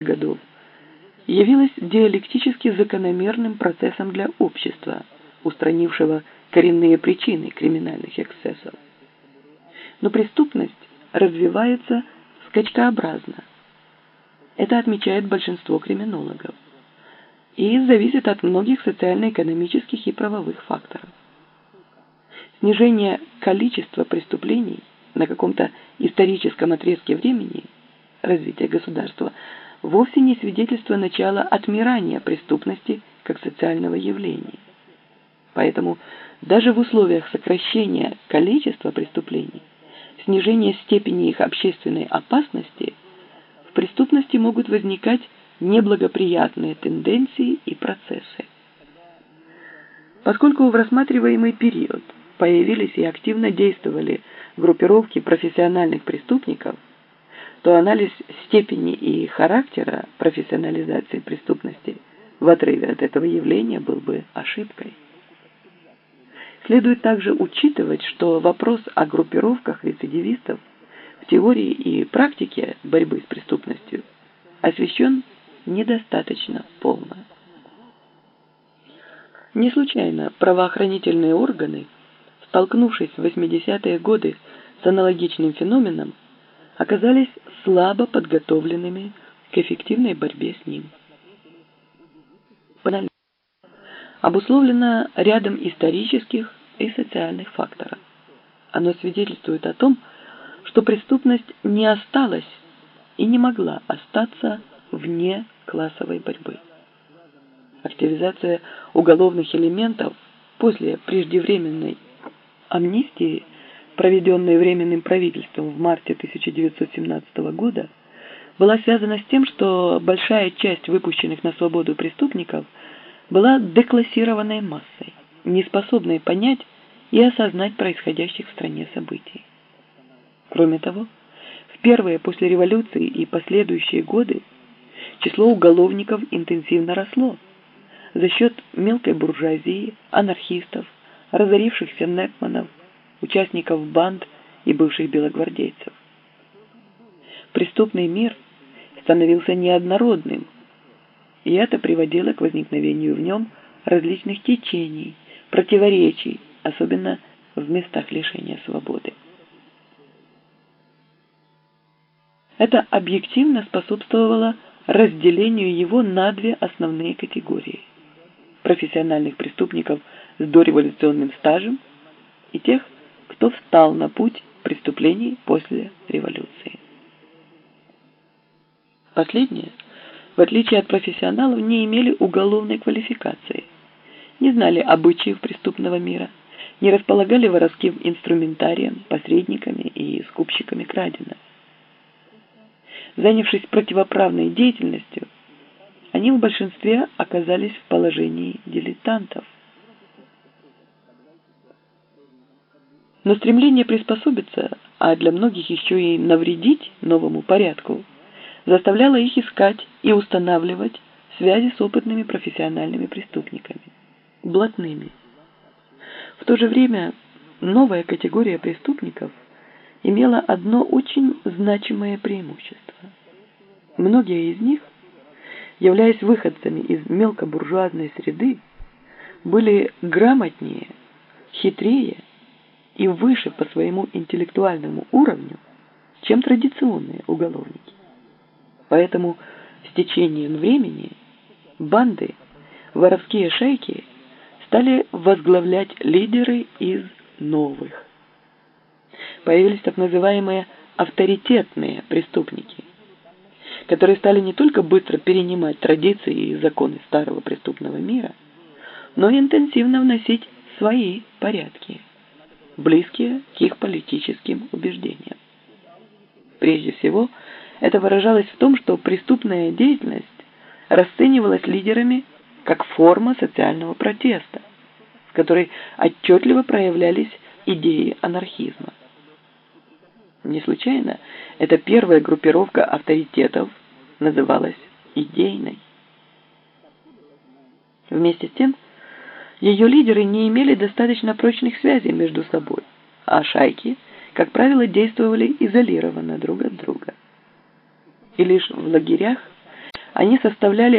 годов явилось диалектически закономерным процессом для общества, устранившего коренные причины криминальных эксцессов. Но преступность развивается скачкообразно. Это отмечает большинство криминологов и зависит от многих социально-экономических и правовых факторов. Снижение количества преступлений на каком-то историческом отрезке времени развития государства вовсе не свидетельство начала отмирания преступности как социального явления. Поэтому даже в условиях сокращения количества преступлений, снижения степени их общественной опасности, в преступности могут возникать неблагоприятные тенденции и процессы. Поскольку в рассматриваемый период появились и активно действовали группировки профессиональных преступников, то анализ степени и характера профессионализации преступности в отрыве от этого явления был бы ошибкой. Следует также учитывать, что вопрос о группировках рецидивистов в теории и практике борьбы с преступностью освещен недостаточно полно. Не случайно правоохранительные органы, столкнувшись в 80-е годы с аналогичным феноменом, оказались слабо подготовленными к эффективной борьбе с ним. Банально. Обусловлено рядом исторических и социальных факторов. Оно свидетельствует о том, что преступность не осталась и не могла остаться вне классовой борьбы. Активизация уголовных элементов после преждевременной амнистии, проведенной Временным правительством в марте 1917 года, была связана с тем, что большая часть выпущенных на свободу преступников была деклассированной массой, не способной понять и осознать происходящих в стране событий. Кроме того, в первые после революции и последующие годы число уголовников интенсивно росло за счет мелкой буржуазии, анархистов, разорившихся некманов, участников банд и бывших белогвардейцев. Преступный мир становился неоднородным, и это приводило к возникновению в нем различных течений, противоречий, особенно в местах лишения свободы. Это объективно способствовало разделению его на две основные категории – профессиональных преступников с дореволюционным стажем и тех, кто встал на путь преступлений после революции. Последние, в отличие от профессионалов, не имели уголовной квалификации, не знали обычаев преступного мира, не располагали воровским инструментарием, посредниками и скупщиками краденого занявшись противоправной деятельностью, они в большинстве оказались в положении дилетантов. Но стремление приспособиться, а для многих еще и навредить новому порядку, заставляло их искать и устанавливать связи с опытными профессиональными преступниками, блатными. В то же время новая категория преступников имела одно очень значимое преимущество. Многие из них, являясь выходцами из мелкобуржуазной среды, были грамотнее, хитрее и выше по своему интеллектуальному уровню, чем традиционные уголовники. Поэтому с течением времени банды, воровские шайки стали возглавлять лидеры из новых. Появились так называемые авторитетные преступники – которые стали не только быстро перенимать традиции и законы старого преступного мира, но и интенсивно вносить свои порядки, близкие к их политическим убеждениям. Прежде всего, это выражалось в том, что преступная деятельность расценивалась лидерами как форма социального протеста, в которой отчетливо проявлялись идеи анархизма. Не случайно это первая группировка авторитетов называлась идейной. Вместе с тем, ее лидеры не имели достаточно прочных связей между собой, а шайки, как правило, действовали изолированно друг от друга. И лишь в лагерях они составляли